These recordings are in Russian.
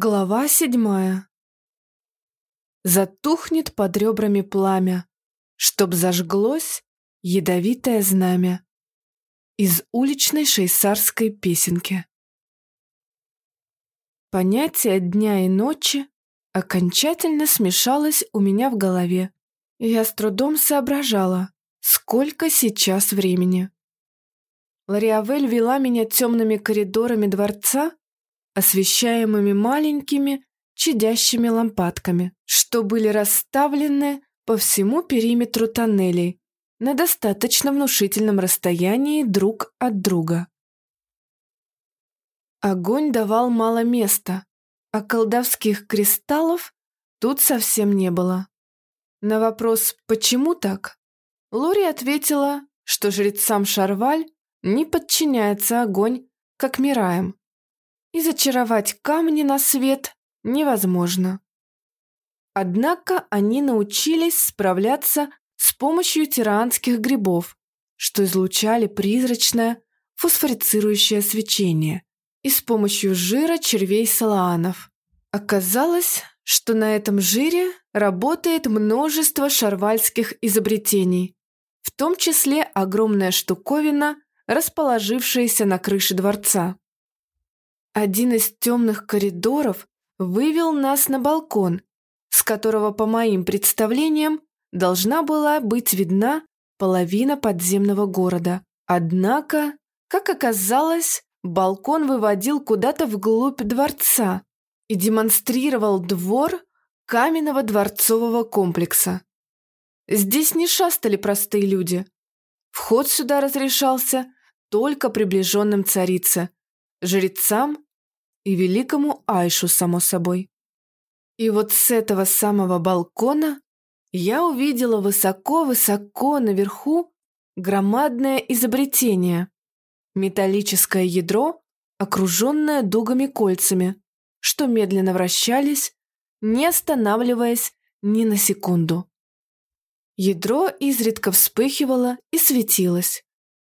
Глава седьмая. Затухнет под ребрами пламя, Чтоб зажглось ядовитое знамя. Из уличной шейсарской песенки. Понятие дня и ночи окончательно смешалось у меня в голове. Я с трудом соображала, сколько сейчас времени. Лариавель вела меня темными коридорами дворца, освещаемыми маленькими чадящими лампадками, что были расставлены по всему периметру тоннелей на достаточно внушительном расстоянии друг от друга. Огонь давал мало места, а колдовских кристаллов тут совсем не было. На вопрос «почему так?» Лори ответила, что жрецам Шарваль не подчиняется огонь, как Мираем, и зачаровать камни на свет невозможно. Однако они научились справляться с помощью тиранских грибов, что излучали призрачное фосфорицирующее свечение, и с помощью жира червей салаанов. Оказалось, что на этом жире работает множество шарвальских изобретений, в том числе огромная штуковина, расположившаяся на крыше дворца. Один из темных коридоров вывел нас на балкон, с которого, по моим представлениям, должна была быть видна половина подземного города. Однако, как оказалось, балкон выводил куда-то вглубь дворца и демонстрировал двор каменного дворцового комплекса. Здесь не шастали простые люди. Вход сюда разрешался только приближенным царице, жрецам и великому Айшу, само собой. И вот с этого самого балкона я увидела высоко-высоко наверху громадное изобретение. Металлическое ядро, окруженное дугами-кольцами, что медленно вращались, не останавливаясь ни на секунду. Ядро изредка вспыхивало и светилось.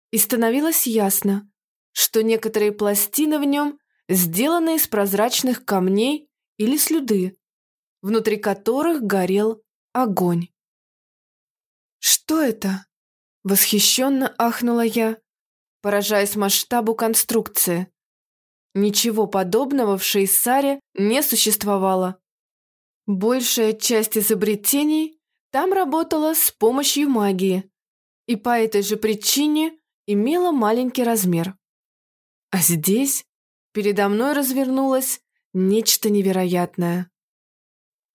И становилось ясно, что некоторые пластины в нем сделаны из прозрачных камней или слюды, внутри которых горел огонь. «Что это?» — восхищенно ахнула я, поражаясь масштабу конструкции. Ничего подобного в Шейсаре не существовало. Большая часть изобретений там работала с помощью магии и по этой же причине имела маленький размер. А здесь передо мной развернулось нечто невероятное.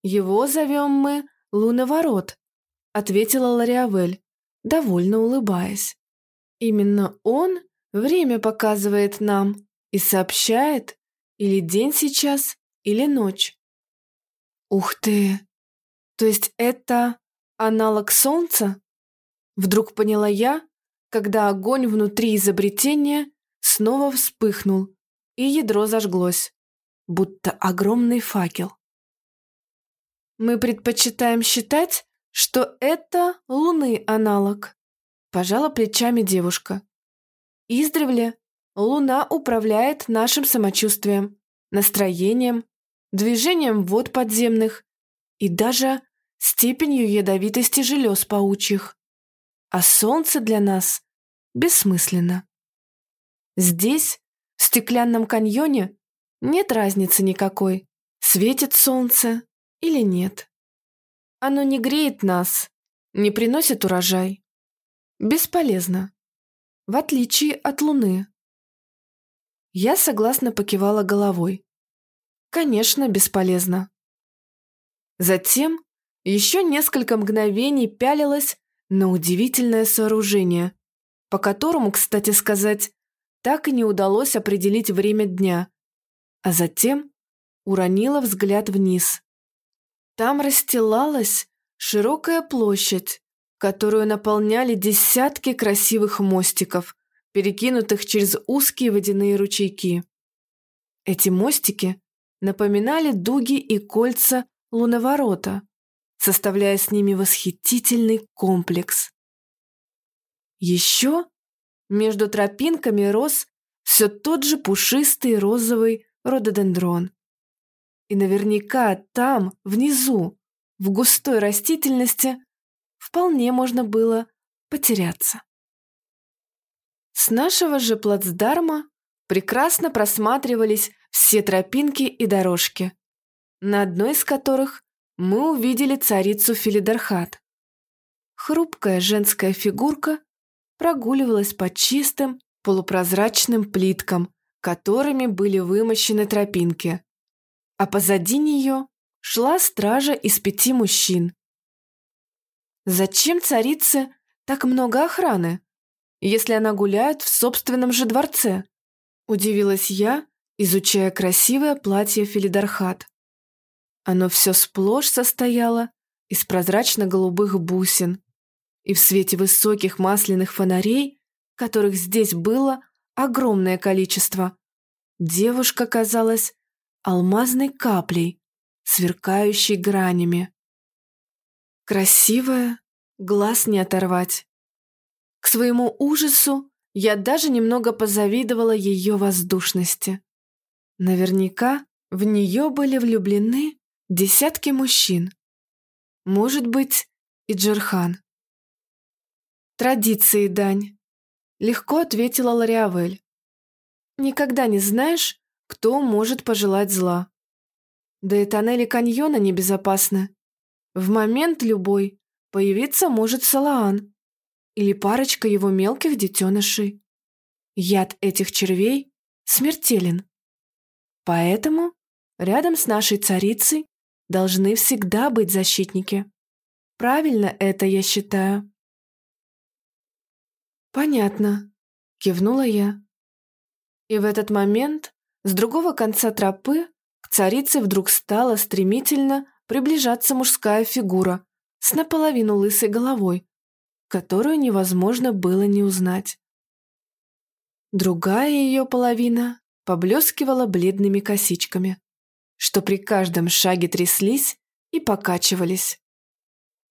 «Его зовем мы Луноворот», — ответила Лариавель, довольно улыбаясь. «Именно он время показывает нам и сообщает, или день сейчас, или ночь». «Ух ты! То есть это аналог Солнца?» Вдруг поняла я, когда огонь внутри изобретения снова вспыхнул, и ядро зажглось, будто огромный факел. Мы предпочитаем считать, что это луны аналог, пожала плечами девушка. Издревле луна управляет нашим самочувствием, настроением, движением вод подземных и даже степенью ядовитости желез паучьих. А солнце для нас бессмысленно. Здесь, в стеклянном каньоне, нет разницы никакой, светит солнце или нет. Оно не греет нас, не приносит урожай. Бесполезно. В отличие от Луны. Я согласно покивала головой. Конечно, бесполезно. Затем еще несколько мгновений пялилась на удивительное сооружение, по которому, кстати сказать, так и не удалось определить время дня, а затем уронила взгляд вниз. Там расстилалась широкая площадь, которую наполняли десятки красивых мостиков, перекинутых через узкие водяные ручейки. Эти мостики напоминали дуги и кольца луноворота, составляя с ними восхитительный комплекс. Еще между тропинками рос все тот же пушистый розовый рододендрон. И наверняка там, внизу, в густой растительности, вполне можно было потеряться. С нашего же плацдарма прекрасно просматривались все тропинки и дорожки, на одной из которых мы увидели царицу Филидархат. Хрупкая женская фигурка прогуливалась по чистым полупрозрачным плиткам, которыми были вымощены тропинки, а позади нее шла стража из пяти мужчин. Зачем царице так много охраны, если она гуляет в собственном же дворце? Удивилась я, изучая красивое платье Филидархат. Оно все сплошь состояло из прозрачно-голубых бусин, и в свете высоких масляных фонарей, которых здесь было огромное количество, девушка казалась алмазной каплей, сверкающей гранями. Красивая, глаз не оторвать. К своему ужасу я даже немного позавидовала ее воздушности. Наверняка в нее были влюблены десятки мужчин. Может быть, и Джерхан. «Традиции, Дань», — легко ответила Лориавель. «Никогда не знаешь, кто может пожелать зла. Да и тоннели каньона небезопасны. В момент любой появиться может Салаан или парочка его мелких детенышей. Яд этих червей смертелен. Поэтому рядом с нашей царицей должны всегда быть защитники. Правильно это, я считаю. «Понятно», — кивнула я. И в этот момент с другого конца тропы к царице вдруг стала стремительно приближаться мужская фигура с наполовину лысой головой, которую невозможно было не узнать. Другая ее половина поблескивала бледными косичками, что при каждом шаге тряслись и покачивались.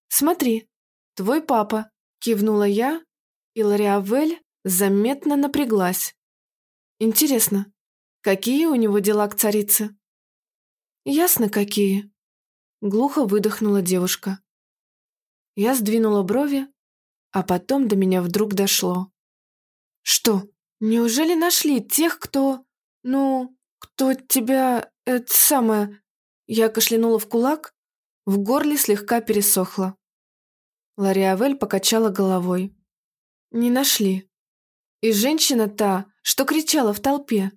«Смотри, твой папа», — кивнула я, и Лориавель заметно напряглась. Интересно, какие у него дела к царице? Ясно, какие. Глухо выдохнула девушка. Я сдвинула брови, а потом до меня вдруг дошло. Что, неужели нашли тех, кто... Ну, кто тебя... Это самое... Я кашлянула в кулак, в горле слегка пересохло. Лариавель покачала головой. Не нашли. И женщина та, что кричала в толпе,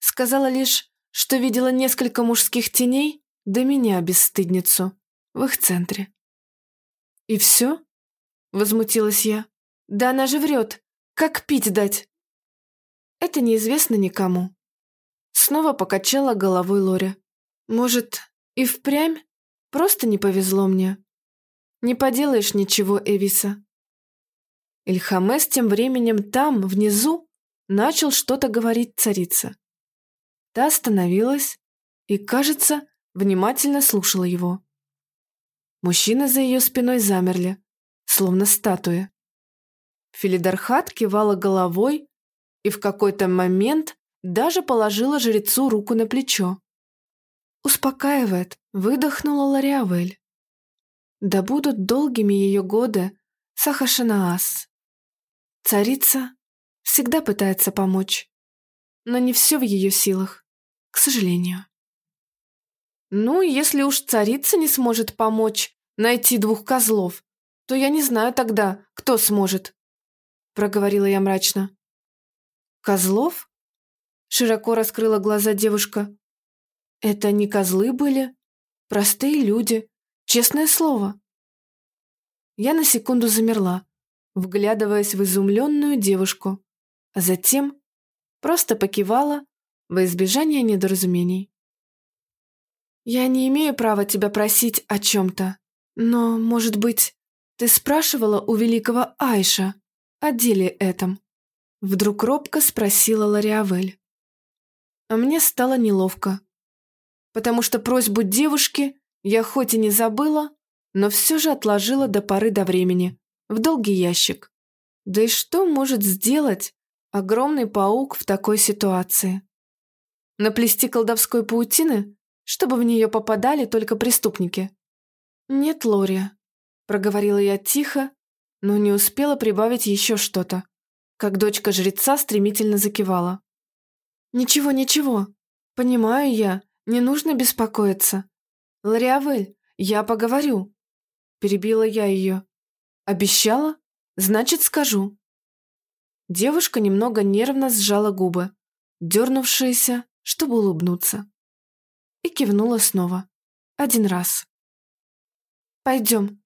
сказала лишь, что видела несколько мужских теней, да меня, бесстыдницу, в их центре. «И все?» — возмутилась я. «Да она же врет. Как пить дать?» «Это неизвестно никому». Снова покачала головой Лори. «Может, и впрямь? Просто не повезло мне. Не поделаешь ничего, Эвиса. Ильхамес тем временем там, внизу, начал что-то говорить царица. Та остановилась и, кажется, внимательно слушала его. Мужчины за ее спиной замерли, словно статуи. Филидархат кивала головой и в какой-то момент даже положила жрецу руку на плечо. «Успокаивает», — выдохнула Лариавель. «Да будут долгими ее годы, Сахашинаас». Царица всегда пытается помочь, но не все в ее силах, к сожалению. Ну, если уж царица не сможет помочь найти двух козлов, то я не знаю тогда, кто сможет, проговорила я мрачно. Козлов? Широко раскрыла глаза девушка. Это не козлы были, простые люди, честное слово. Я на секунду замерла, вглядываясь в изумленную девушку, а затем просто покивала во избежание недоразумений. «Я не имею права тебя просить о чем-то, но, может быть, ты спрашивала у великого Айша о деле этом?» Вдруг робко спросила Лариавель. А мне стало неловко, потому что просьбу девушки я хоть и не забыла, но все же отложила до поры до времени, в долгий ящик. Да и что может сделать огромный паук в такой ситуации? Наплести колдовской паутины чтобы в нее попадали только преступники. «Нет, Лори», — проговорила я тихо, но не успела прибавить еще что-то, как дочка жреца стремительно закивала. «Ничего, ничего. Понимаю я, не нужно беспокоиться. Лориавель, я поговорю». Перебила я ее. «Обещала? Значит, скажу». Девушка немного нервно сжала губы, дернувшиеся, чтобы улыбнуться. И кивнула снова. Один раз. «Пойдем».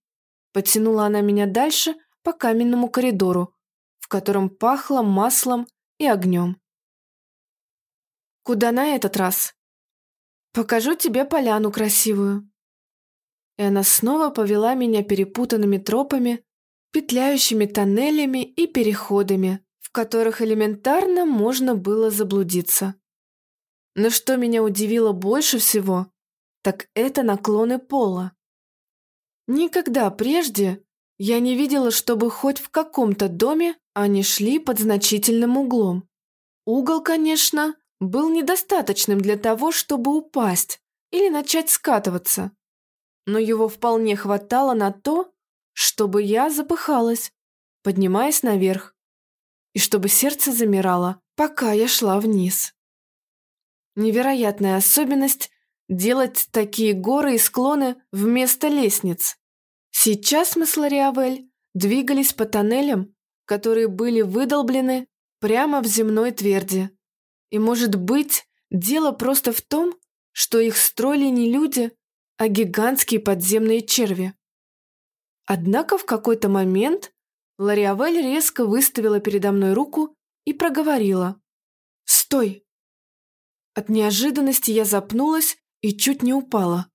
Подтянула она меня дальше по каменному коридору, в котором пахло маслом и огнем. «Куда на этот раз?» «Покажу тебе поляну красивую». И она снова повела меня перепутанными тропами, петляющими тоннелями и переходами, в которых элементарно можно было заблудиться. Но что меня удивило больше всего, так это наклоны пола. Никогда прежде я не видела, чтобы хоть в каком-то доме они шли под значительным углом. Угол, конечно, был недостаточным для того, чтобы упасть или начать скатываться. Но его вполне хватало на то, чтобы я запыхалась, поднимаясь наверх, и чтобы сердце замирало, пока я шла вниз. Невероятная особенность – делать такие горы и склоны вместо лестниц. Сейчас мы с Лориавель двигались по тоннелям, которые были выдолблены прямо в земной тверди. И, может быть, дело просто в том, что их строили не люди, а гигантские подземные черви. Однако в какой-то момент Лориавель резко выставила передо мной руку и проговорила. «Стой!» От неожиданности я запнулась и чуть не упала.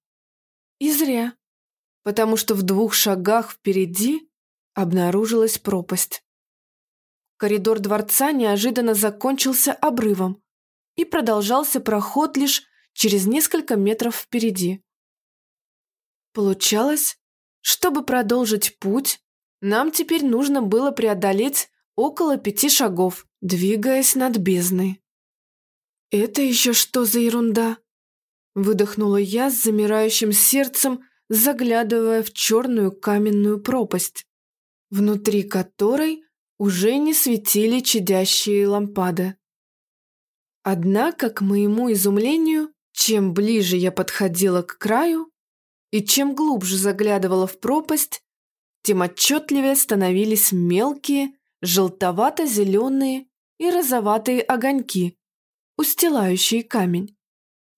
И зря потому что в двух шагах впереди обнаружилась пропасть. Коридор дворца неожиданно закончился обрывом и продолжался проход лишь через несколько метров впереди. Получалось, чтобы продолжить путь, нам теперь нужно было преодолеть около пяти шагов, двигаясь над бездной. «Это еще что за ерунда?» Выдохнула я с замирающим сердцем, заглядывая в черную каменную пропасть, внутри которой уже не светили чадящие лампады. Однако, к моему изумлению, чем ближе я подходила к краю и чем глубже заглядывала в пропасть, тем отчетливее становились мелкие, желтовато-зеленые и розоватые огоньки, устилающие камень.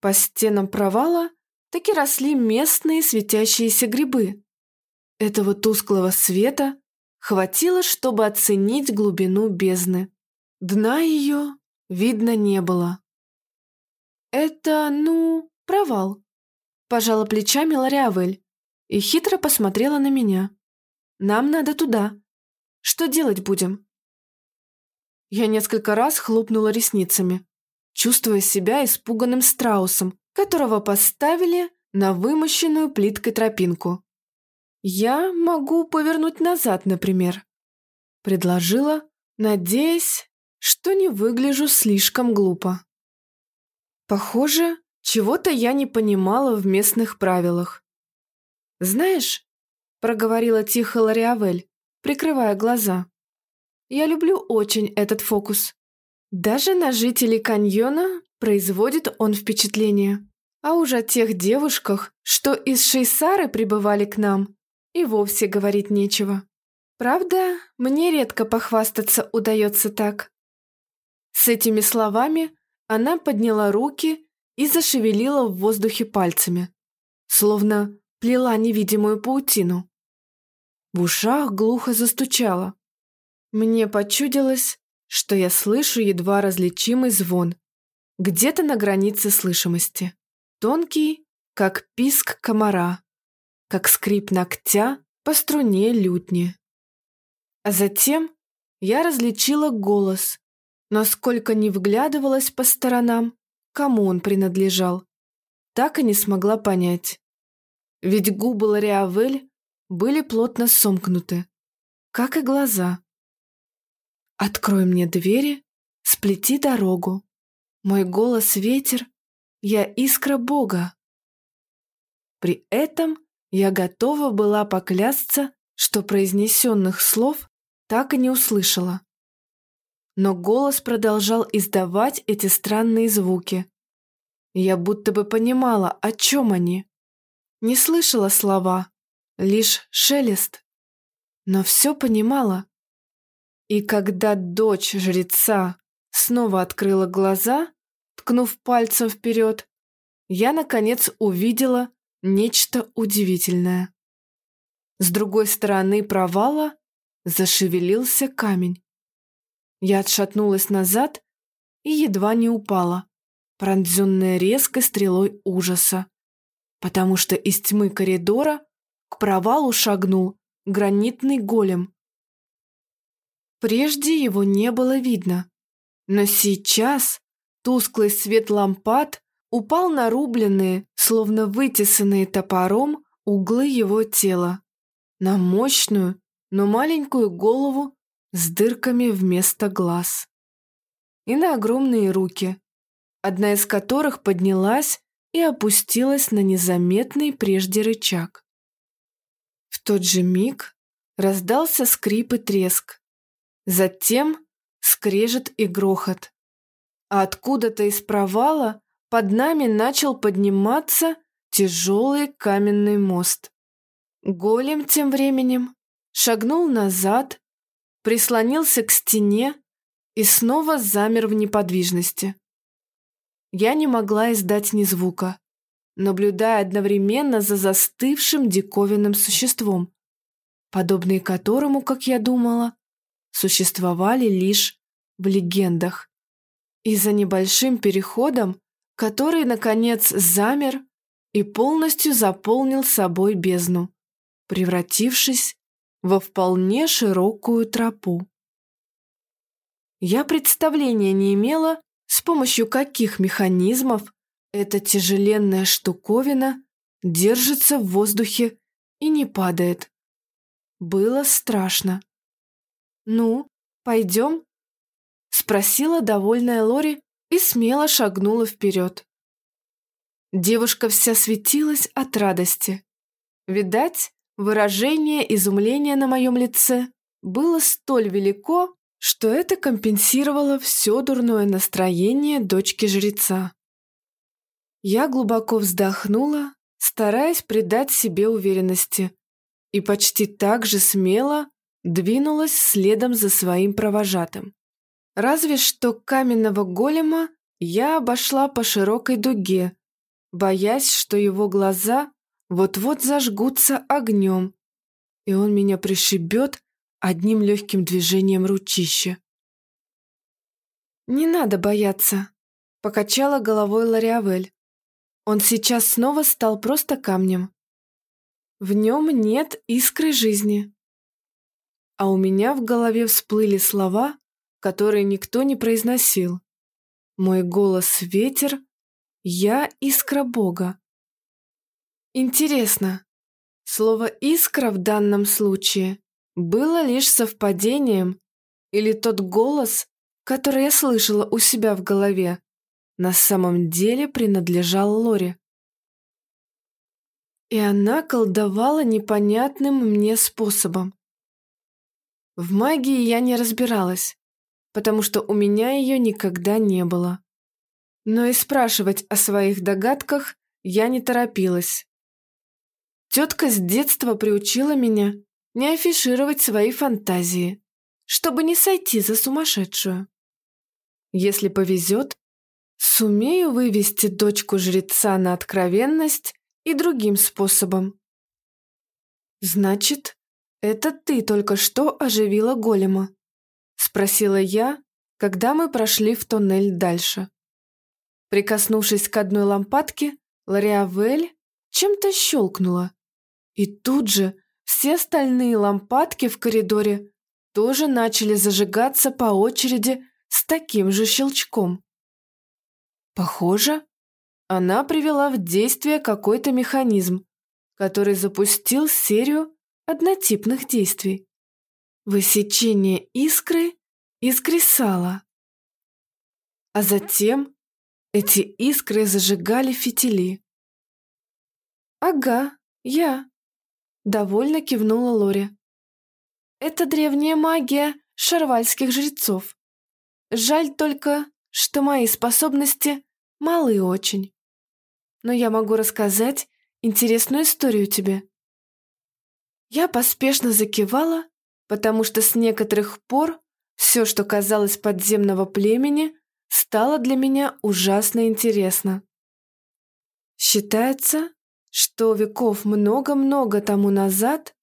По стенам провала так и росли местные светящиеся грибы. Этого тусклого света хватило, чтобы оценить глубину бездны. Дна ее видно не было. «Это, ну, провал», – пожала плечами Лориавель и хитро посмотрела на меня. «Нам надо туда. Что делать будем?» Я несколько раз хлопнула ресницами, чувствуя себя испуганным страусом, которого поставили на вымощенную плиткой тропинку. «Я могу повернуть назад, например», — предложила, надеясь, что не выгляжу слишком глупо. Похоже, чего-то я не понимала в местных правилах. «Знаешь», — проговорила тихо Лориавель, прикрывая глаза, «я люблю очень этот фокус. Даже на жителей каньона производит он впечатление. А уж о тех девушках, что из Шейсары прибывали к нам, и вовсе говорить нечего. Правда, мне редко похвастаться удается так. С этими словами она подняла руки и зашевелила в воздухе пальцами, словно плела невидимую паутину. В ушах глухо застучало. Мне почудилось, что я слышу едва различимый звон, где-то на границе слышимости. Тонкий, как писк комара, как скрип ногтя по струне лютни. А затем я различила голос, но сколько не вглядывалась по сторонам, кому он принадлежал, так и не смогла понять. Ведь губы Лориавель были плотно сомкнуты, как и глаза. «Открой мне двери, сплети дорогу. Мой голос — ветер, я искра Бога, При этом я готова была поклясться, что произнесенных слов так и не услышала. Но голос продолжал издавать эти странные звуки. Я будто бы понимала, о чем они. Не слышала слова, лишь шелест. Но все понимала. И когда дочь жреца снова открыла глаза, ткнув пальцем вперед, я, наконец, увидела нечто удивительное. С другой стороны провала зашевелился камень. Я отшатнулась назад и едва не упала, пронзенная резкой стрелой ужаса, потому что из тьмы коридора к провалу шагнул гранитный голем. Прежде его не было видно, но сейчас тусклый свет лампад упал на рубленные, словно вытесанные топором, углы его тела на мощную, но маленькую голову с дырками вместо глаз. И на огромные руки, одна из которых поднялась и опустилась на незаметный прежде рычаг. В тот же миг раздался скрип и треск, затем скрежет и грохот. А откуда-то из провала под нами начал подниматься тяжелый каменный мост. Голем тем временем шагнул назад, прислонился к стене и снова замер в неподвижности. Я не могла издать ни звука, наблюдая одновременно за застывшим диковинным существом, подобные которому, как я думала, существовали лишь в легендах. И за небольшим переходом, который, наконец, замер и полностью заполнил собой бездну превратившись во вполне широкую тропу. Я представления не имела, с помощью каких механизмов эта тяжеленная штуковина держится в воздухе и не падает. Было страшно. «Ну, пойдем?» — спросила довольная Лори и смело шагнула вперед. Девушка вся светилась от радости. Видать, Выражение изумления на моем лице было столь велико, что это компенсировало все дурное настроение дочки жреца. Я глубоко вздохнула, стараясь придать себе уверенности, и почти так же смело двинулась следом за своим провожатым. Разве что каменного голема я обошла по широкой дуге, боясь, что его глаза вот-вот зажгутся огнем, и он меня пришибет одним легким движением ручища. «Не надо бояться», — покачала головой Лориавель. «Он сейчас снова стал просто камнем. В нем нет искры жизни». А у меня в голове всплыли слова, которые никто не произносил. Мой голос — ветер, я — искра Бога. Интересно, слово «искра» в данном случае было лишь совпадением или тот голос, который я слышала у себя в голове, на самом деле принадлежал Лоре. И она колдовала непонятным мне способом. В магии я не разбиралась, потому что у меня ее никогда не было. Но и спрашивать о своих догадках я не торопилась. Тетка с детства приучила меня не афишировать свои фантазии, чтобы не сойти за сумасшедшую. Если повезет, сумею вывести дочку жреца на откровенность и другим способом. «Значит, это ты только что оживила голема?» — спросила я, когда мы прошли в тоннель дальше. Прикоснувшись к одной лампадке, Лориавель чем-то щелкнула, и тут же все остальные лампадки в коридоре тоже начали зажигаться по очереди с таким же щелчком. Похоже, она привела в действие какой-то механизм, который запустил серию однотипных действий. Высечение искры из кресала. А затем эти искры зажигали фитили. «Ага, я», — довольно кивнула Лори. «Это древняя магия шарвальских жрецов. Жаль только, что мои способности малы очень. Но я могу рассказать интересную историю тебе». Я поспешно закивала, потому что с некоторых пор все, что казалось подземного племени, стало для меня ужасно интересно. Считается, что веков много-много тому назад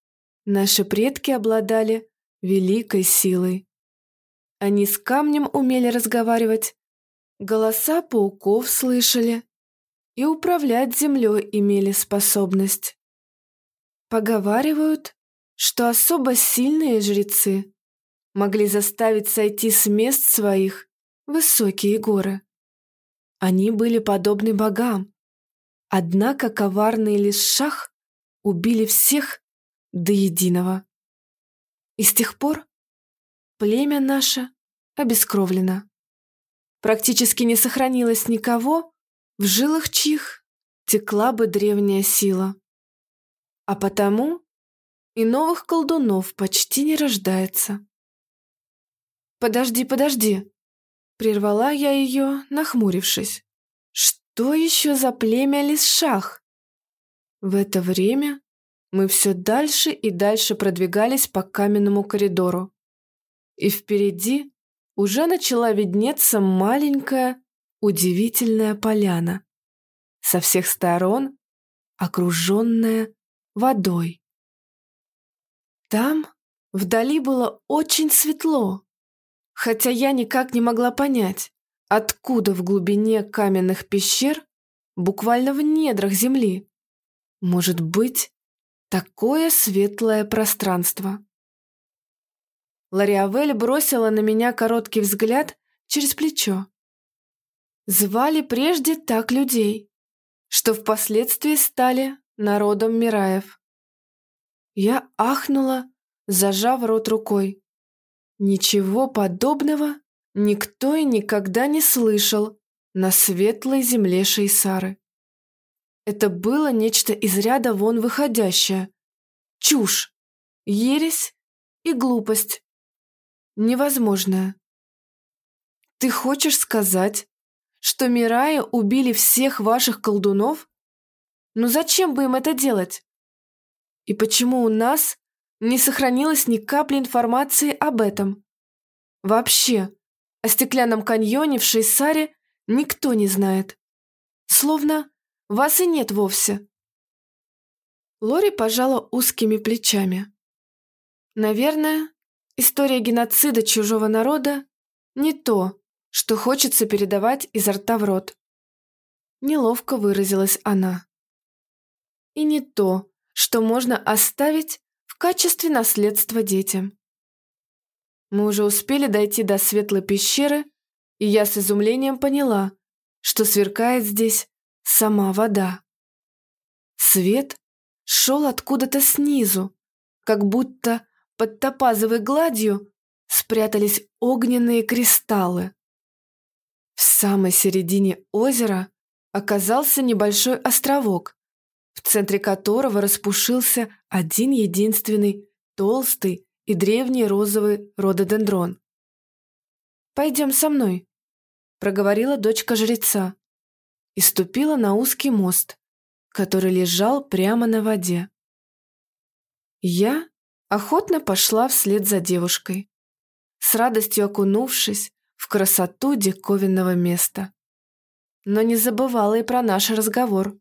наши предки обладали великой силой. Они с камнем умели разговаривать, голоса пауков слышали и управлять землей имели способность. Поговаривают, что особо сильные жрецы могли заставить сойти с мест своих высокие горы. Они были подобны богам, однако коварный лишах убили всех до единого. И с тех пор племя наше обескровлено. Практически не сохранилось никого, в жилах чьих текла бы древняя сила. А потому и новых колдунов почти не рождается. «Подожди, подожди!» Прервала я ее, нахмурившись. «Что еще за племя Лисшах?» В это время мы все дальше и дальше продвигались по каменному коридору. И впереди уже начала виднеться маленькая, удивительная поляна, со всех сторон окруженная водой. Там вдали было очень светло, хотя я никак не могла понять, откуда в глубине каменных пещер, буквально в недрах земли, может быть такое светлое пространство. Лариавель бросила на меня короткий взгляд через плечо. Звали прежде так людей, что впоследствии стали народом Мираев. Я ахнула, зажав рот рукой. Ничего подобного никто и никогда не слышал на светлой земле Шейсары. Это было нечто из ряда вон выходящее. Чушь, ересь и глупость. Невозможное. Ты хочешь сказать, что Мирая убили всех ваших колдунов? Ну зачем бы им это делать? И почему у нас не сохранилось ни капли информации об этом? Вообще, о стеклянном каньоне в Шейсаре никто не знает. Словно вас и нет вовсе. Лори пожала узкими плечами. Наверное, история геноцида чужого народа не то, что хочется передавать изо рта в рот. Неловко выразилась она. И не то, что можно оставить в качестве наследства детям. Мы уже успели дойти до светлой пещеры, и я с изумлением поняла, что сверкает здесь сама вода. Свет шел откуда-то снизу, как будто под топазовой гладью спрятались огненные кристаллы. В самой середине озера оказался небольшой островок, в центре которого распушился один единственный толстый и древний розовый рододендрон. «Пойдем со мной», — проговорила дочка жреца и ступила на узкий мост, который лежал прямо на воде. Я охотно пошла вслед за девушкой, с радостью окунувшись в красоту диковинного места. Но не забывала и про наш разговор.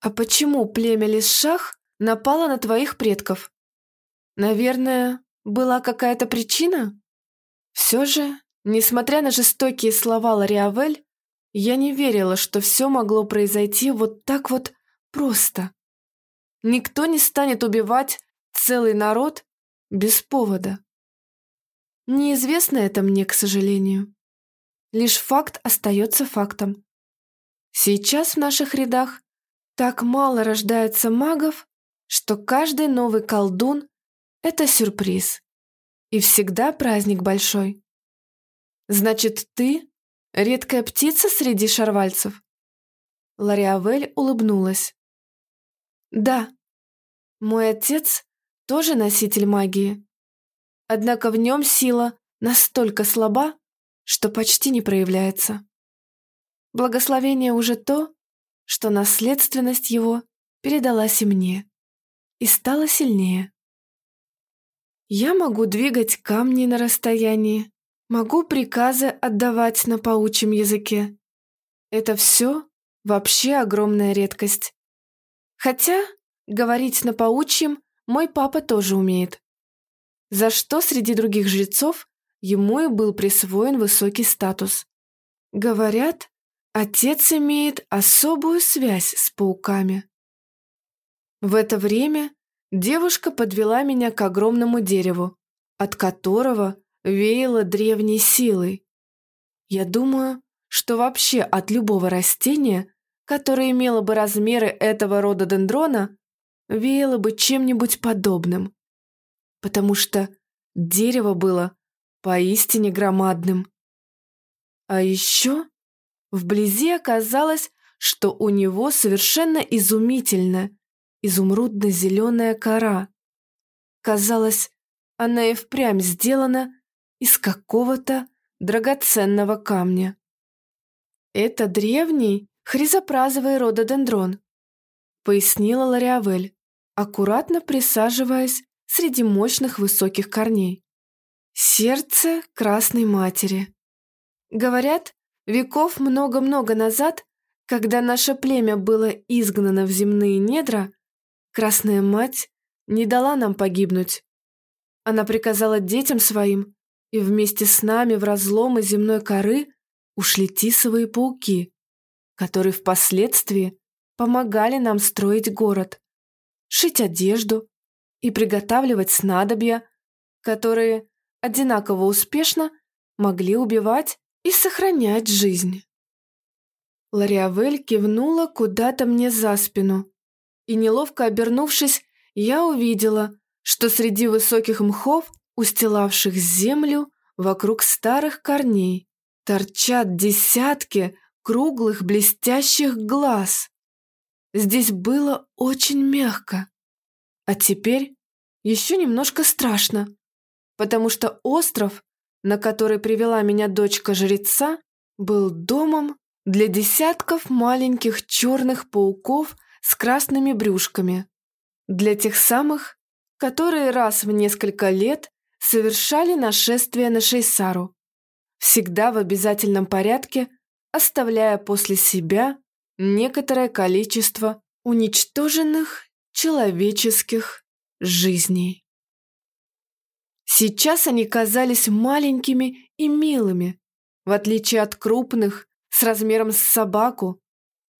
«А почему племя Лисшах напало на твоих предков? Наверное, была какая-то причина?» Все же, несмотря на жестокие слова Лариавель, я не верила, что все могло произойти вот так вот просто. Никто не станет убивать целый народ без повода. Неизвестно это мне, к сожалению. Лишь факт остается фактом. Сейчас в наших рядах так мало рождается магов, что каждый новый колдун — это сюрприз. И всегда праздник большой. Значит, ты — редкая птица среди шарвальцев? Лариавель улыбнулась, Да, мой отец тоже носитель магии. Однако в нем сила настолько слаба, что почти не проявляется. Благословение уже то, что наследственность его передалась и мне, и стала сильнее. Я могу двигать камни на расстоянии, могу приказы отдавать на паучьем языке. Это все вообще огромная редкость. Хотя говорить на паучьем мой папа тоже умеет. За что среди других жрецов ему и был присвоен высокий статус. Говорят, отец имеет особую связь с пауками. В это время девушка подвела меня к огромному дереву, от которого веяло древней силой. Я думаю, что вообще от любого растения, которое имело бы размеры этого рода дендрона, веяло бы чем-нибудь подобным. Потому что дерево было поистине громадным. А еще вблизи оказалось, что у него совершенно изумительная, изумрудно-зеленая кора. Казалось, она и впрямь сделана из какого-то драгоценного камня. «Это древний хризопразовый рододендрон», — пояснила Лариавель, аккуратно присаживаясь среди мощных высоких корней. «Сердце Красной Матери». Говорят, веков много-много назад, когда наше племя было изгнано в земные недра, Красная Мать не дала нам погибнуть. Она приказала детям своим, и вместе с нами в разломы земной коры ушли тисовые пауки, которые впоследствии помогали нам строить город, шить одежду и приготавливать снадобья, которые одинаково успешно могли убивать и сохранять жизнь. Лариавель кивнула куда-то мне за спину, и, неловко обернувшись, я увидела, что среди высоких мхов, устилавших землю, вокруг старых корней, торчат десятки круглых блестящих глаз. Здесь было очень мягко. А теперь еще немножко страшно, потому что остров, на который привела меня дочка жреца, был домом для десятков маленьких черных пауков с красными брюшками. Для тех самых, которые раз в несколько лет совершали нашествие на Шейсару, всегда в обязательном порядке, оставляя после себя некоторое количество уничтоженных человеческих жизней. Сейчас они казались маленькими и милыми, в отличие от крупных, с размером с собаку,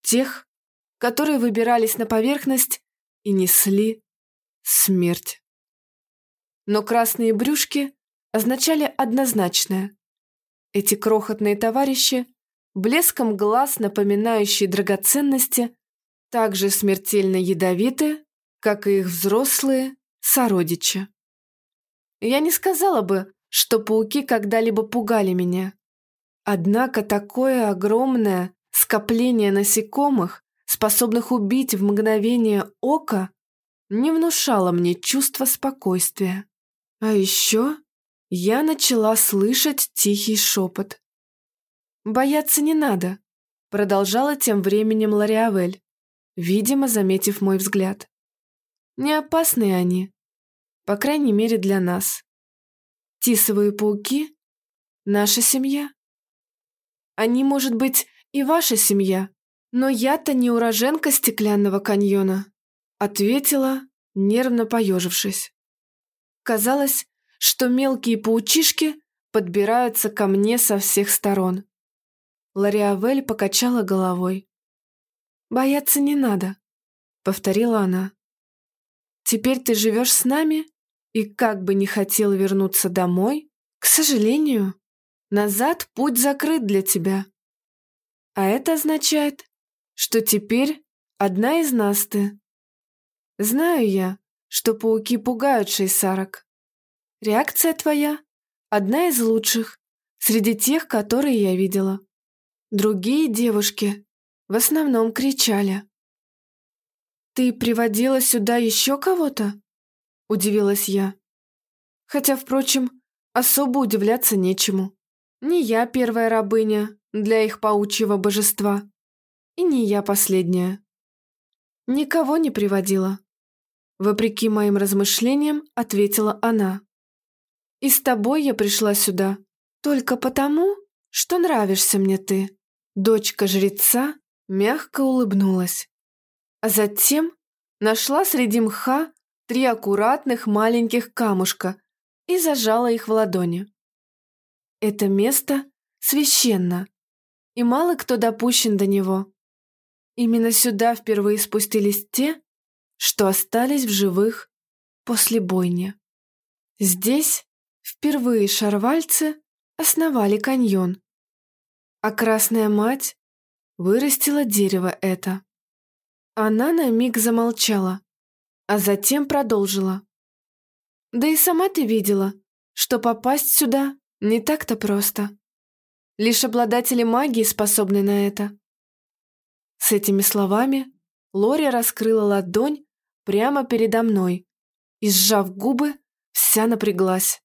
тех, которые выбирались на поверхность и несли смерть. Но красные брюшки означали однозначное. Эти крохотные товарищи, блеском глаз напоминающие драгоценности, также смертельно ядовиты, как и их взрослые сородичи. Я не сказала бы, что пауки когда-либо пугали меня. Однако такое огромное скопление насекомых способных убить в мгновение ока, не внушало мне чувства спокойствия. А еще я начала слышать тихий шепот. «Бояться не надо», — продолжала тем временем Лариавель, видимо, заметив мой взгляд. «Не опасные они, по крайней мере для нас. Тисовые пауки — наша семья. Они, может быть, и ваша семья, «Но я-то не уроженка стеклянного каньона», — ответила, нервно поежившись. Казалось, что мелкие паучишки подбираются ко мне со всех сторон. Лариавель покачала головой. «Бояться не надо», — повторила она. «Теперь ты живешь с нами, и как бы не хотел вернуться домой, к сожалению, назад путь закрыт для тебя. А это означает, что теперь одна из нас ты. Знаю я, что пауки пугают шейсарок. Реакция твоя — одна из лучших среди тех, которые я видела. Другие девушки в основном кричали. ты приводила сюда еще кого-то?» – удивилась я. Хотя, впрочем, особо удивляться нечему. Не я первая рабыня для их паучьего божества, и не я последняя. Никого не приводила. Вопреки моим размышлениям, ответила она. И с тобой я пришла сюда только потому, что нравишься мне ты. Дочка жреца мягко улыбнулась, а затем нашла среди мха три аккуратных маленьких камушка и зажала их в ладони. Это место священно, и мало кто допущен до него. Именно сюда впервые спустились те, что остались в живых после бойни. Здесь впервые шарвальцы основали каньон, а Красная Мать вырастила дерево это. Она на миг замолчала, а затем продолжила. Да и сама ты видела, что попасть сюда не так-то просто. Лишь обладатели магии способны на это. С этими словами Лори раскрыла ладонь прямо передо мной и, сжав губы, вся напряглась.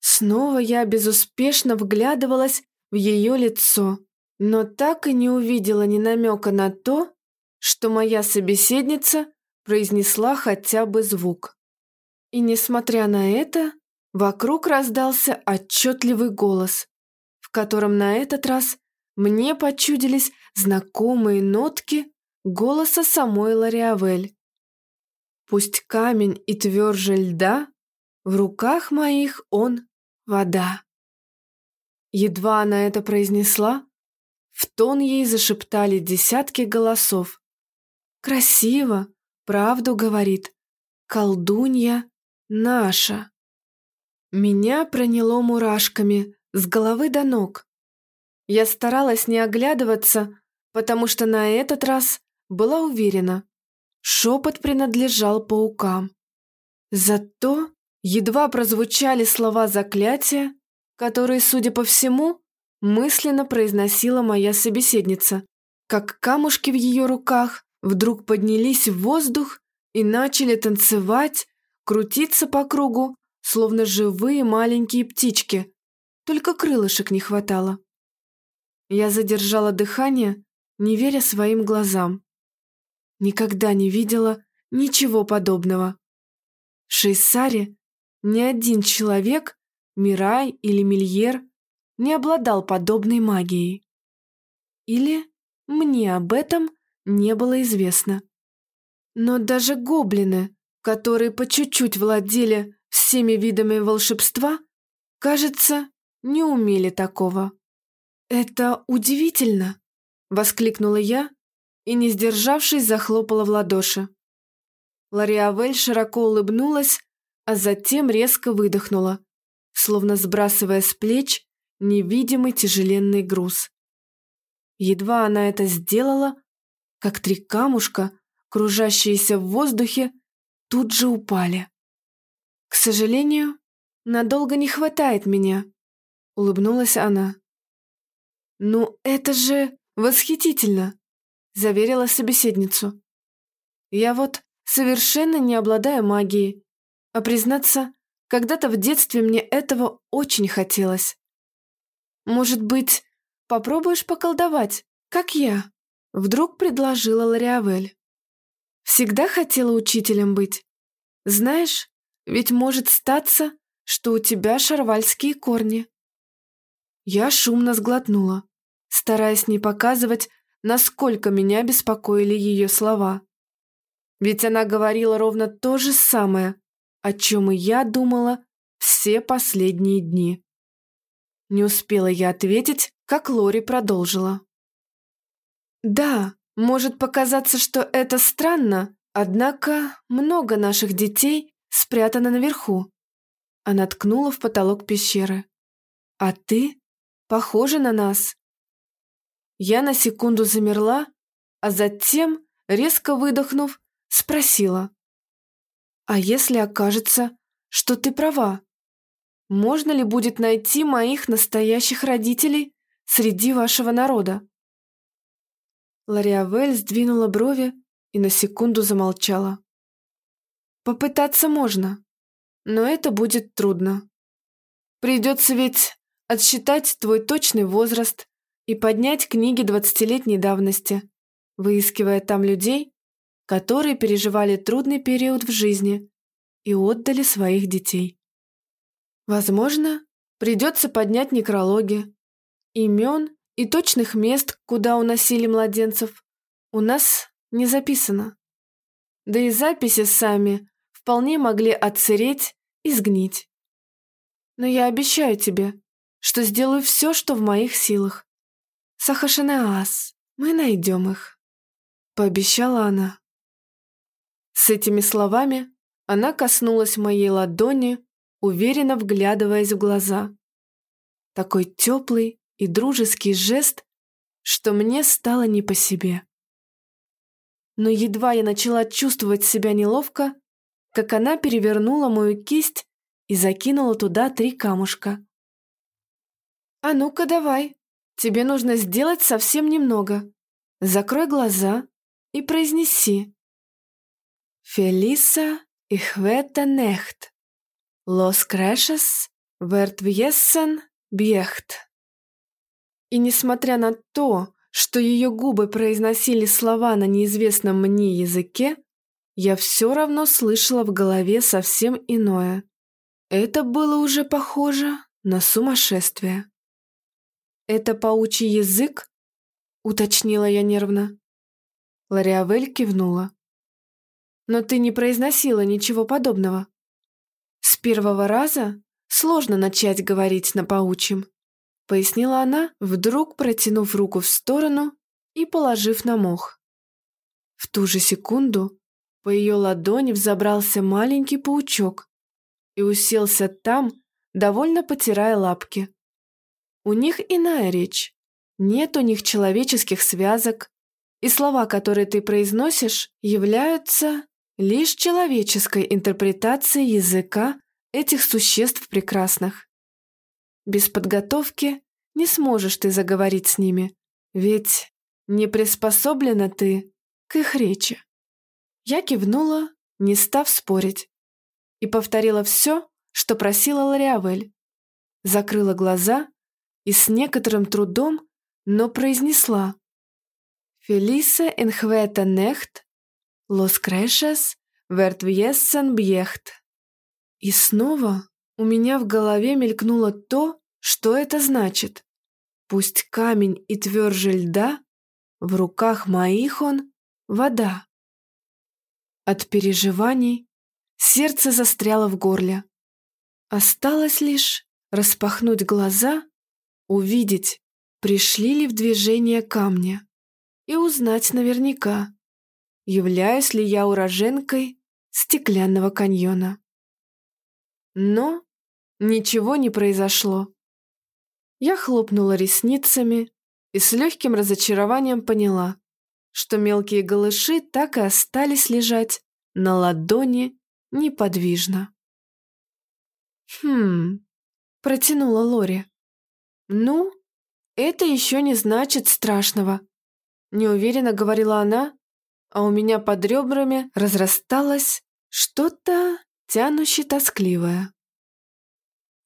Снова я безуспешно вглядывалась в ее лицо, но так и не увидела ни намека на то, что моя собеседница произнесла хотя бы звук. И несмотря на это, вокруг раздался отчетливый голос, в котором на этот раз мне почудились знакомые нотки голоса самой Лариавель. Пусть камень и тверже льда, в руках моих он вода. Едва она это произнесла, в тон ей зашептали десятки голосов. «Красиво, правду говорит, колдунья наша». Меня проняло мурашками с головы до ног. Я старалась не оглядываться, потому что на этот раз была уверена, шепот принадлежал паукам. Зато едва прозвучали слова заклятия, которые, судя по всему, мысленно произносила моя собеседница, как камушки в ее руках вдруг поднялись в воздух и начали танцевать, крутиться по кругу, словно живые маленькие птички, только крылышек не хватало. Я задержала дыхание, не веря своим глазам. Никогда не видела ничего подобного. В Шейсаре ни один человек, Мирай или Мильер, не обладал подобной магией. Или мне об этом не было известно. Но даже гоблины, которые по чуть-чуть владели всеми видами волшебства, кажется, не умели такого. «Это удивительно!» — воскликнула я и, не сдержавшись, захлопала в ладоши. Лариавель широко улыбнулась, а затем резко выдохнула, словно сбрасывая с плеч невидимый тяжеленный груз. Едва она это сделала, как три камушка, кружащиеся в воздухе, тут же упали. «К сожалению, надолго не хватает меня», — улыбнулась она. «Ну, это же восхитительно!» — заверила собеседницу. «Я вот совершенно не обладаю магией, а признаться, когда-то в детстве мне этого очень хотелось. Может быть, попробуешь поколдовать, как я?» Вдруг предложила Лориавель. «Всегда хотела учителем быть. Знаешь, ведь может статься, что у тебя шарвальские корни». Я шумно сглотнула стараясь не показывать, насколько меня беспокоили ее слова. Ведь она говорила ровно то же самое, о чем и я думала все последние дни. Не успела я ответить, как Лори продолжила. «Да, может показаться, что это странно, однако много наших детей спрятано наверху». Она ткнула в потолок пещеры. «А ты похожа на нас. Я на секунду замерла, а затем, резко выдохнув, спросила. «А если окажется, что ты права? Можно ли будет найти моих настоящих родителей среди вашего народа?» Лариавель сдвинула брови и на секунду замолчала. Попытаться можно, но это будет трудно. Придется ведь отсчитать твой точный возраст и поднять книги двадцатилетней давности, выискивая там людей, которые переживали трудный период в жизни и отдали своих детей. Возможно, придется поднять некрологи, имен и точных мест, куда уносили младенцев, у нас не записано. Да и записи сами вполне могли отсыреть и сгнить. Но я обещаю тебе, что сделаю все, что в моих силах. Сахашинеас, мы найдем их», — пообещала она. С этими словами она коснулась моей ладони, уверенно вглядываясь в глаза. Такой теплый и дружеский жест, что мне стало не по себе. Но едва я начала чувствовать себя неловко, как она перевернула мою кисть и закинула туда три камушка. «А ну-ка давай, тебе нужно сделать совсем немного. Закрой глаза и произнеси. Фелиса ихвета нехт. Лос крэшес вертвьессен бьехт». И несмотря на то, что ее губы произносили слова на неизвестном мне языке, я все равно слышала в голове совсем иное. Это было уже похоже на сумасшествие. «Это паучий язык?» — уточнила я нервно. Лориавель кивнула. «Но ты не произносила ничего подобного. С первого раза сложно начать говорить на паучьем», — пояснила она, вдруг протянув руку в сторону и положив на мох. В ту же секунду по ее ладони взобрался маленький паучок и уселся там, довольно потирая лапки. У них иная речь. Нет у них человеческих связок, и слова, которые ты произносишь, являются лишь человеческой интерпретацией языка этих существ прекрасных. Без подготовки не сможешь ты заговорить с ними, ведь не приспособлена ты к их речи. Я кивнула, не став спорить, и повторила все, что просила Лориавель. Закрыла глаза и с некоторым трудом, но произнесла «Фелиса энхвета нехт, лос крэшес вертвьессен бьехт». И снова у меня в голове мелькнуло то, что это значит. Пусть камень и тверже льда, в руках моих он — вода. От переживаний сердце застряло в горле. Осталось лишь распахнуть глаза, увидеть, пришли ли в движение камни, и узнать наверняка, являюсь ли я уроженкой стеклянного каньона. Но ничего не произошло. Я хлопнула ресницами и с легким разочарованием поняла, что мелкие голыши так и остались лежать на ладони неподвижно. «Хм...» — протянула Лори. «Ну, это еще не значит страшного», — неуверенно говорила она, а у меня под ребрами разрасталось что-то тянуще тоскливое.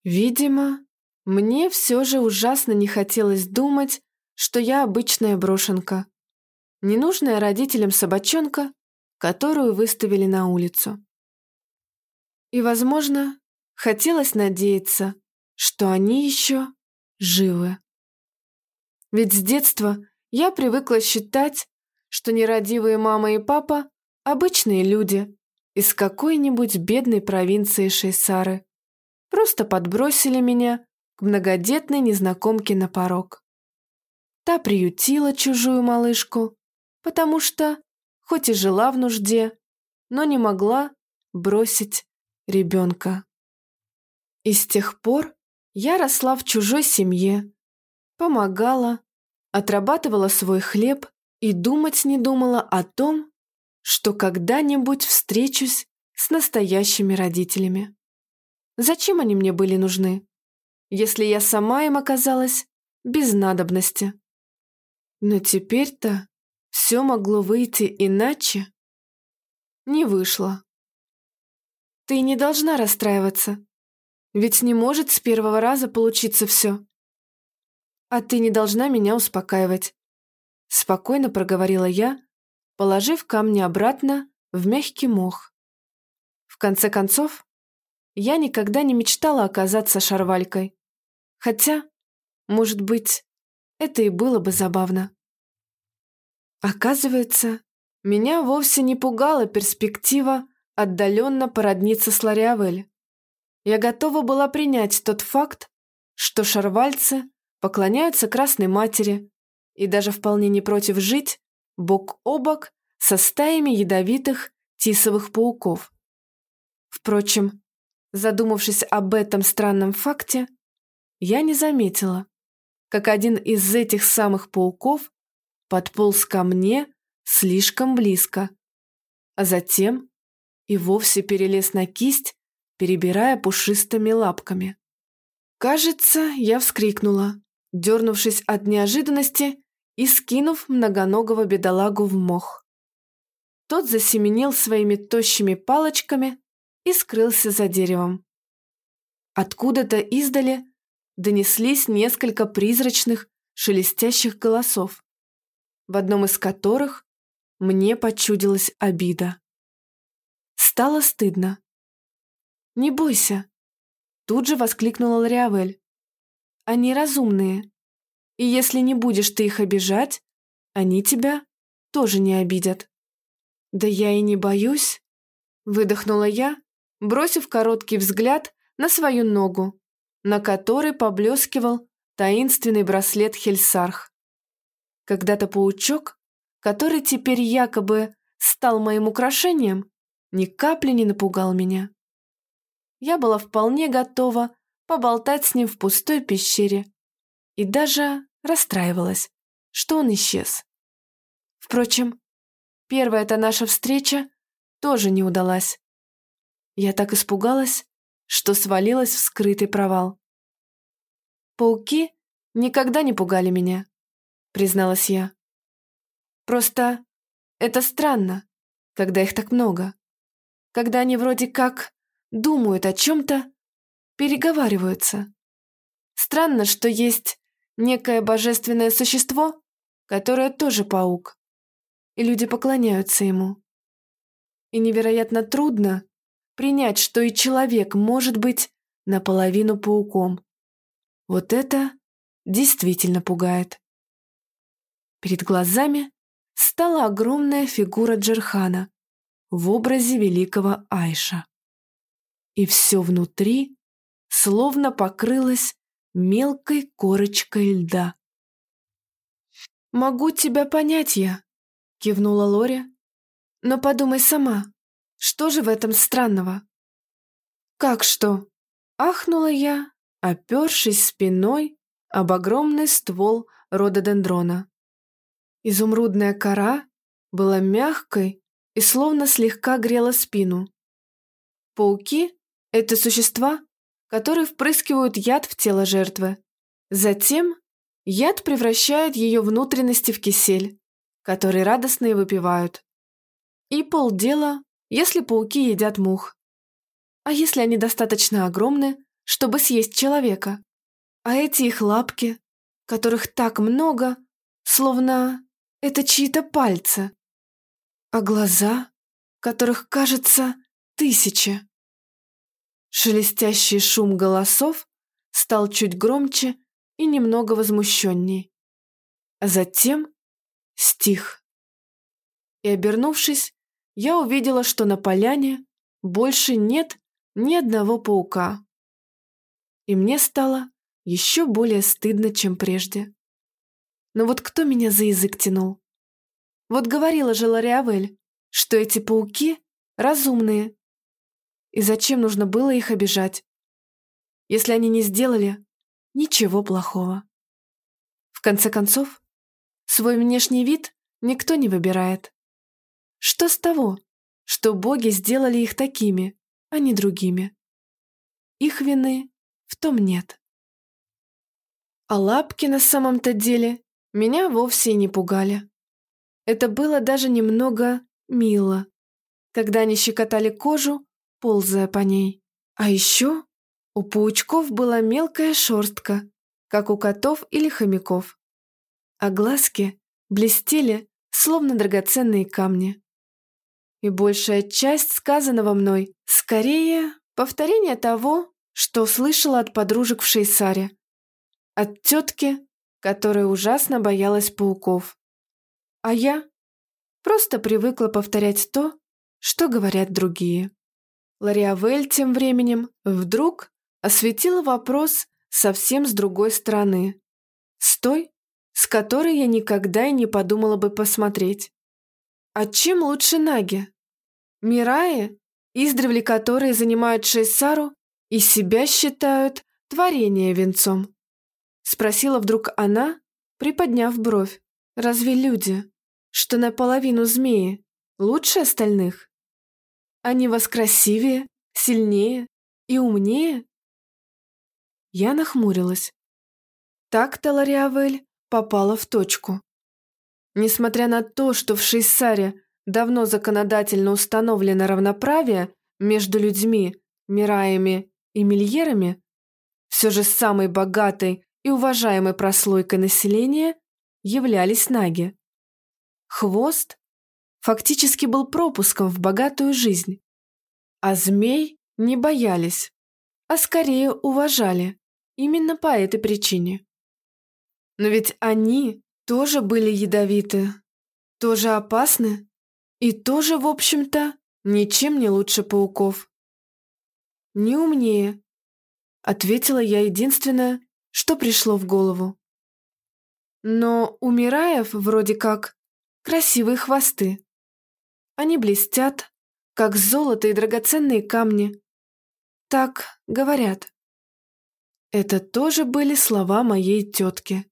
Видимо, мне все же ужасно не хотелось думать, что я обычная брошенка ненужная родителям собачонка, которую выставили на улицу. И, возможно, хотелось надеяться, что они еще живы. Ведь с детства я привыкла считать, что нерадивые мама и папа – обычные люди из какой-нибудь бедной провинции Шейсары. Просто подбросили меня к многодетной незнакомке на порог. Та приютила чужую малышку, потому что, хоть и жила в нужде, но не могла бросить ребенка. И с тех пор я росла в чужой семье, помогала, отрабатывала свой хлеб и думать не думала о том, что когда-нибудь встречусь с настоящими родителями. Зачем они мне были нужны, если я сама им оказалась без надобности? Но теперь-то все могло выйти иначе. не вышло. Ты не должна расстраиваться, ведь не может с первого раза получиться все. А ты не должна меня успокаивать. Спокойно проговорила я, положив камни обратно в мягкий мох. В конце концов, я никогда не мечтала оказаться шарвалькой. Хотя, может быть, это и было бы забавно. Оказывается, меня вовсе не пугала перспектива отдаленно породниться с Лариавель. Я готова была принять тот факт, что шарвальцы поклоняются Красной Матери и даже вполне не против жить бок о бок со стаями ядовитых тисовых пауков. Впрочем, задумавшись об этом странном факте, я не заметила, как один из этих самых пауков подполз ко мне слишком близко, а затем и вовсе перелез на кисть, перебирая пушистыми лапками. Кажется, я вскрикнула, дернувшись от неожиданности и скинув многоногого бедолагу в мох. Тот засеменил своими тощими палочками и скрылся за деревом. Откуда-то издали донеслись несколько призрачных, шелестящих голосов, в одном из которых мне почудилась обида. Стало стыдно. «Не бойся!» Тут же воскликнула Лориавель. «Они разумные, и если не будешь ты их обижать, они тебя тоже не обидят». «Да я и не боюсь», — выдохнула я, бросив короткий взгляд на свою ногу, на которой поблескивал таинственный браслет Хельсарх. Когда-то паучок, который теперь якобы стал моим украшением, ни капли не напугал меня. Я была вполне готова поболтать с ним в пустой пещере и даже расстраивалась, что он исчез. Впрочем, первая-то наша встреча тоже не удалась. Я так испугалась, что свалилась в скрытый провал. «Пауки никогда не пугали меня», — призналась я. «Просто это странно, когда их так много когда они вроде как думают о чем-то, переговариваются. Странно, что есть некое божественное существо, которое тоже паук, и люди поклоняются ему. И невероятно трудно принять, что и человек может быть наполовину пауком. Вот это действительно пугает. Перед глазами стала огромная фигура Джерхана, в образе великого Айша. И все внутри словно покрылось мелкой корочкой льда. «Могу тебя понять я», — кивнула Лори. «Но подумай сама, что же в этом странного?» «Как что?» — ахнула я, опершись спиной об огромный ствол рододендрона. Изумрудная кора была мягкой и словно слегка грела спину. Пауки — это существа, которые впрыскивают яд в тело жертвы. Затем яд превращает ее внутренности в кисель, который радостно и выпивают. И полдела, если пауки едят мух. А если они достаточно огромны, чтобы съесть человека? А эти их лапки, которых так много, словно это чьи-то пальцы а глаза, которых, кажется, тысячи. Шелестящий шум голосов стал чуть громче и немного возмущенней. Затем стих. И, обернувшись, я увидела, что на поляне больше нет ни одного паука. И мне стало еще более стыдно, чем прежде. Но вот кто меня за язык тянул? Вот говорила же Лориавель, что эти пауки разумные. И зачем нужно было их обижать, если они не сделали ничего плохого? В конце концов, свой внешний вид никто не выбирает. Что с того, что боги сделали их такими, а не другими? Их вины в том нет. А лапки на самом-то деле меня вовсе не пугали. Это было даже немного мило. когда они щекотали кожу, ползая по ней. А еще у паучков была мелкая шерстка, как у котов или хомяков. А глазки блестели, словно драгоценные камни. И большая часть сказанного мной скорее повторение того, что слышала от подружек в Шейсаре. От тетки, которая ужасно боялась пауков. А я просто привыкла повторять то, что говорят другие. Лариавель тем временем вдруг осветила вопрос совсем с другой стороны. С той, с которой я никогда и не подумала бы посмотреть. А чем лучше Наги? Мираи, издревле которые занимают Шейсару и себя считают творение венцом? Спросила вдруг она, приподняв бровь. Разве люди, что наполовину змеи, лучше остальных? Они вас красивее, сильнее и умнее? Я нахмурилась. Так-то Лориавель попала в точку. Несмотря на то, что в Шейсаре давно законодательно установлено равноправие между людьми, мираями и мильерами, все же самой богатой и уважаемой прослойкой населения являлись наги. Хвост фактически был пропуском в богатую жизнь. А змей не боялись, а скорее уважали, именно по этой причине. Но ведь они тоже были ядовиты, тоже опасны и тоже, в общем-то, ничем не лучше пауков. «Не умнее», — ответила я единственное, что пришло в голову. Но у Мираев вроде как красивые хвосты. Они блестят, как золото и драгоценные камни. Так говорят. Это тоже были слова моей тетки.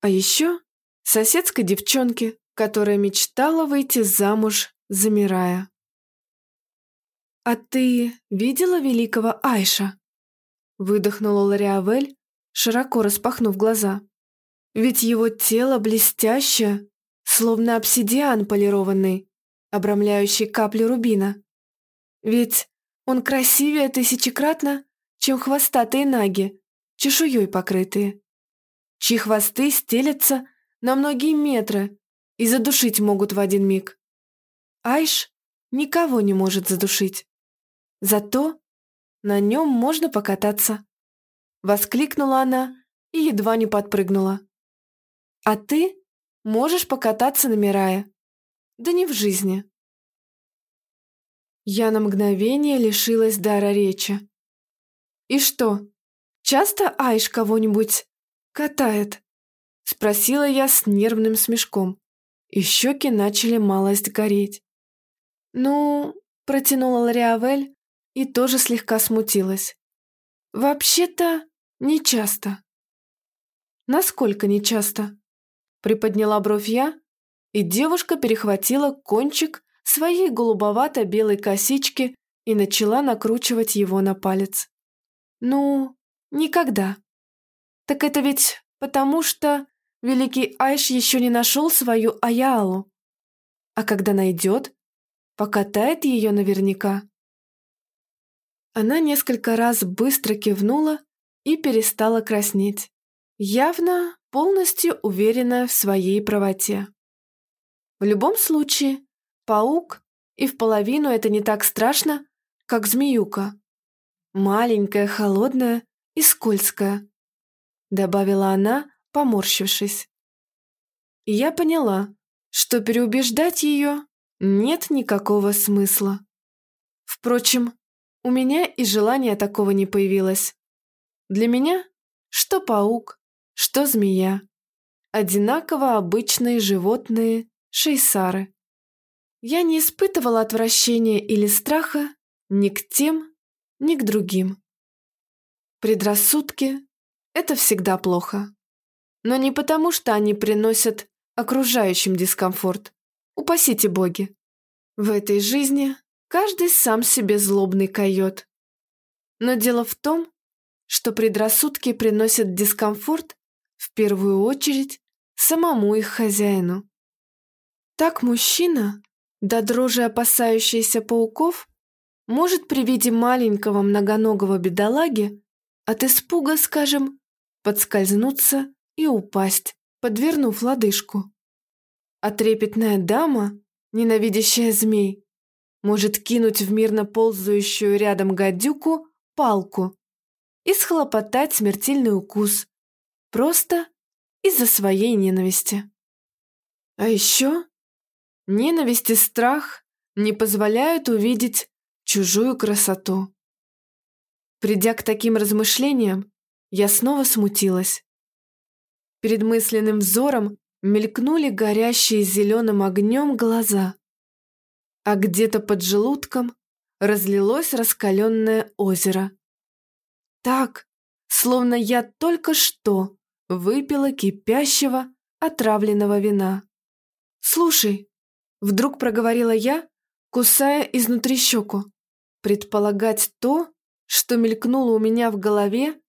А еще соседской девчонки, которая мечтала выйти замуж, замирая. «А ты видела великого Айша?» Выдохнула Лориавель, широко распахнув глаза. «Ведь его тело блестящее, словно обсидиан полированный, обрамляющий капли рубина. Ведь он красивее тысячекратно, чем хвостатые наги, чешуей покрытые, чьи хвосты стелятся на многие метры и задушить могут в один миг. Айш никого не может задушить. Зато на нем можно покататься. Воскликнула она и едва не подпрыгнула. А ты можешь покататься на Мирае. Да не в жизни. Я на мгновение лишилась дара речи. «И что, часто Айш кого-нибудь катает?» Спросила я с нервным смешком, и щеки начали малость гореть. «Ну...» — протянула Лориавель и тоже слегка смутилась. «Вообще-то, не часто». «Насколько не часто?» — приподняла бровь я, и девушка перехватила кончик своей голубовато-белой косички и начала накручивать его на палец. «Ну, никогда. Так это ведь потому, что великий Айш еще не нашел свою Аялу. А когда найдет, покатает ее наверняка». Она несколько раз быстро кивнула и перестала краснеть, явно полностью уверенная в своей правоте. В любом случае, паук и в половину это не так страшно, как змеюка. Маленькая, холодная и скользкая, добавила она, поморщившись. И я поняла, что переубеждать ее нет никакого смысла. Впрочем, у меня и желания такого не появилось. Для меня что паук, что змея. Одинаково обычные животные шейсары. Я не испытывала отвращения или страха ни к тем, ни к другим. Предрассудки – это всегда плохо. Но не потому, что они приносят окружающим дискомфорт. Упасите боги. В этой жизни каждый сам себе злобный койот. Но дело в том, что предрассудки приносят дискомфорт в первую очередь самому их хозяину. Так мужчина до дрожи опасающаяся пауков, может при виде маленького многоногого бедолаги от испуга, скажем, подскользнуться и упасть, подвернув лодыжку. А трепетная дама, ненавидящая змей, может кинуть в мирно ползающую рядом гадюку палку и схлопотать смертельный укус, просто из-за своей ненависти. А еще ненависть и страх не позволяют увидеть чужую красоту. Придя к таким размышлениям, я снова смутилась. Перед мысленным взором мелькнули горящие зеленым огнем глаза, а где-то под желудком разлилось раскаленное озеро. Так, словно я только что выпила кипящего отравленного вина. «Слушай», — вдруг проговорила я, кусая изнутри щеку. Предполагать то, что мелькнуло у меня в голове,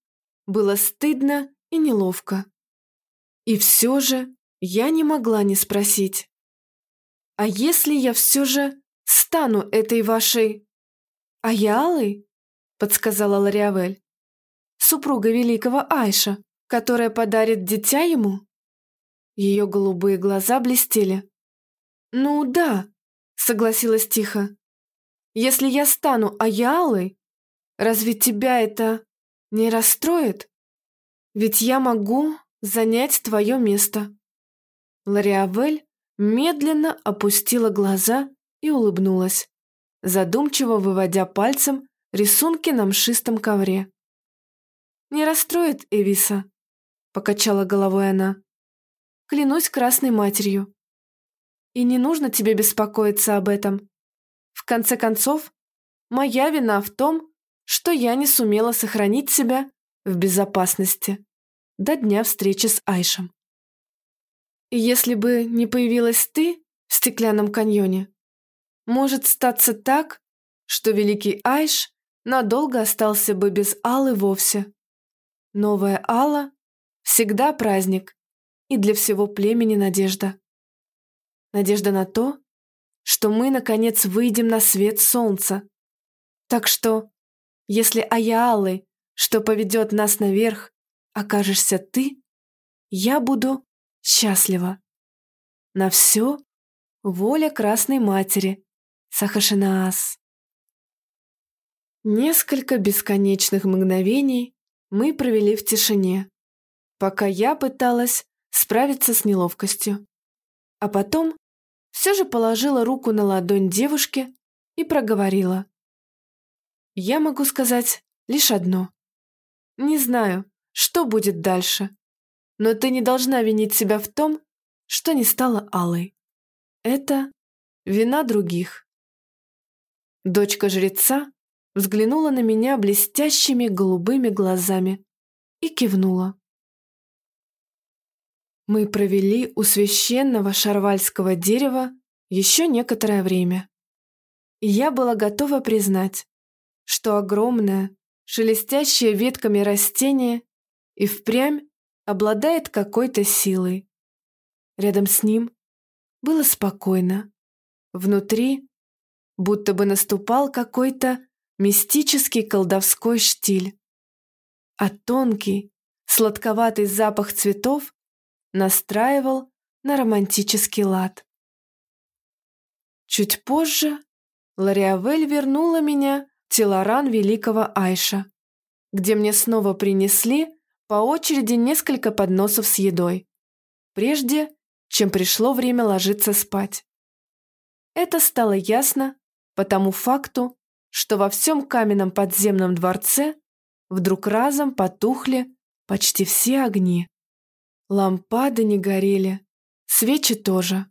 было стыдно и неловко. И все же я не могла не спросить. «А если я все же стану этой вашей...» «Аялой?» — подсказала Лариавель. «Супруга великого Айша, которая подарит дитя ему?» Ее голубые глаза блестели. «Ну да», — согласилась тихо. «Если я стану Аялой, разве тебя это не расстроит? Ведь я могу занять твое место». Лариавель медленно опустила глаза и улыбнулась, задумчиво выводя пальцем рисунки на мшистом ковре. «Не расстроит Эвиса», — покачала головой она. «Клянусь красной матерью. И не нужно тебе беспокоиться об этом. В конце концов, моя вина в том, что я не сумела сохранить себя в безопасности до дня встречи с Айшем. И если бы не появилась ты в стеклянном каньоне, может статься так, что великий Айш надолго остался бы без Аллы вовсе. Новая Алла – всегда праздник и для всего племени надежда. Надежда на то, что мы, наконец, выйдем на свет солнца. Так что, если Аяалы, что поведет нас наверх, окажешься ты, я буду счастлива. На все воля Красной Матери – Сахашинаас. Несколько бесконечных мгновений мы провели в тишине, пока я пыталась справиться с неловкостью. А потом все же положила руку на ладонь девушки и проговорила. Я могу сказать лишь одно. Не знаю, что будет дальше, но ты не должна винить себя в том, что не стала алой. Это вина других. Дочка жреца взглянула на меня блестящими голубыми глазами и кивнула. Мы провели у священного шарвальского дерева еще некоторое время. И я была готова признать, что огромное, шелестящее ветками растение и впрямь обладает какой-то силой. Рядом с ним было спокойно. Внутри будто бы наступал какой-то мистический колдовской штиль. А тонкий, сладковатый запах цветов настраивал на романтический лад. Чуть позже Лариавель вернула меня в Телоран Великого Айша, где мне снова принесли по очереди несколько подносов с едой, прежде чем пришло время ложиться спать. Это стало ясно по тому факту, что во всем каменном подземном дворце вдруг разом потухли почти все огни. Лампады не горели, свечи тоже.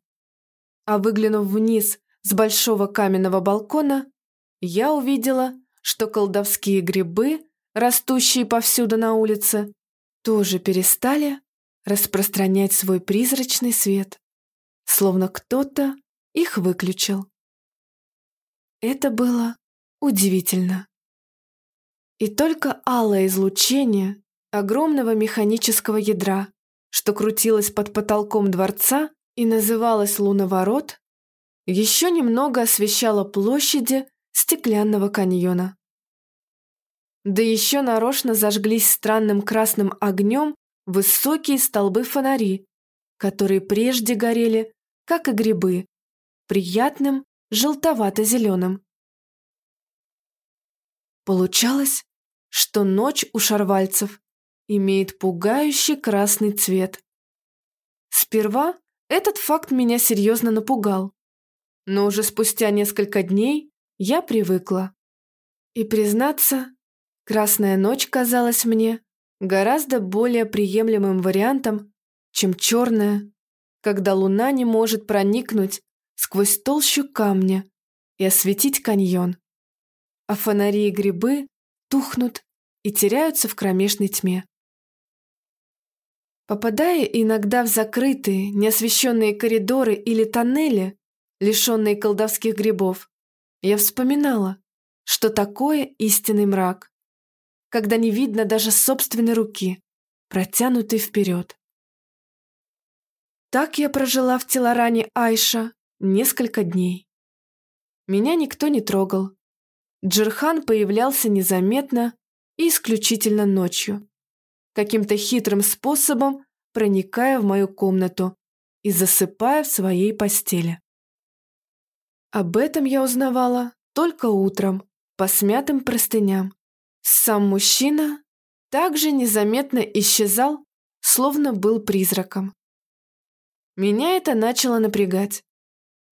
А выглянув вниз с большого каменного балкона, я увидела, что колдовские грибы, растущие повсюду на улице, тоже перестали распространять свой призрачный свет, словно кто-то их выключил. Это было удивительно. И только алое излучение огромного механического ядра, что крутилось под потолком дворца и называлось луноворот, еще немного освещала площади стеклянного каньона. Да еще нарочно зажглись странным красным огнем высокие столбы фонари, которые прежде горели, как и грибы, приятным желтовато-зеленым. Получалось, что ночь у шарвальцев имеет пугающий красный цвет. Сперва этот факт меня серьезно напугал, но уже спустя несколько дней я привыкла. И, признаться, красная ночь казалась мне гораздо более приемлемым вариантом, чем черная, когда луна не может проникнуть сквозь толщу камня и осветить каньон а фонари и грибы тухнут и теряются в кромешной тьме. Попадая иногда в закрытые, неосвещенные коридоры или тоннели, лишенные колдовских грибов, я вспоминала, что такое истинный мрак, когда не видно даже собственной руки, протянутой вперед. Так я прожила в Телоране Айша несколько дней. Меня никто не трогал, Джерхан появлялся незаметно и исключительно ночью, каким-то хитрым способом проникая в мою комнату и засыпая в своей постели. Об этом я узнавала только утром, по смятым простыням. Сам мужчина также незаметно исчезал, словно был призраком. Меня это начало напрягать.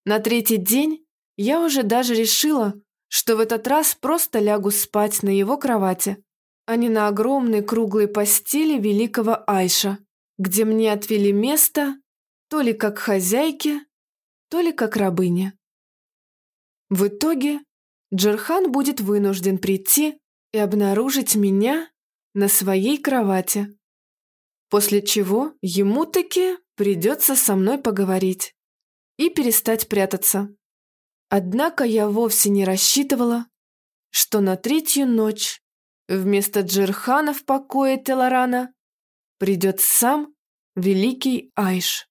На третий день я уже даже решила, что в этот раз просто лягу спать на его кровати, а не на огромной круглой постели великого Айша, где мне отвели место то ли как хозяйке, то ли как рабыне. В итоге Джерхан будет вынужден прийти и обнаружить меня на своей кровати, после чего ему таки придется со мной поговорить и перестать прятаться. Однако я вовсе не рассчитывала, что на третью ночь вместо Джерхана в покое Телорана придет сам великий Айш.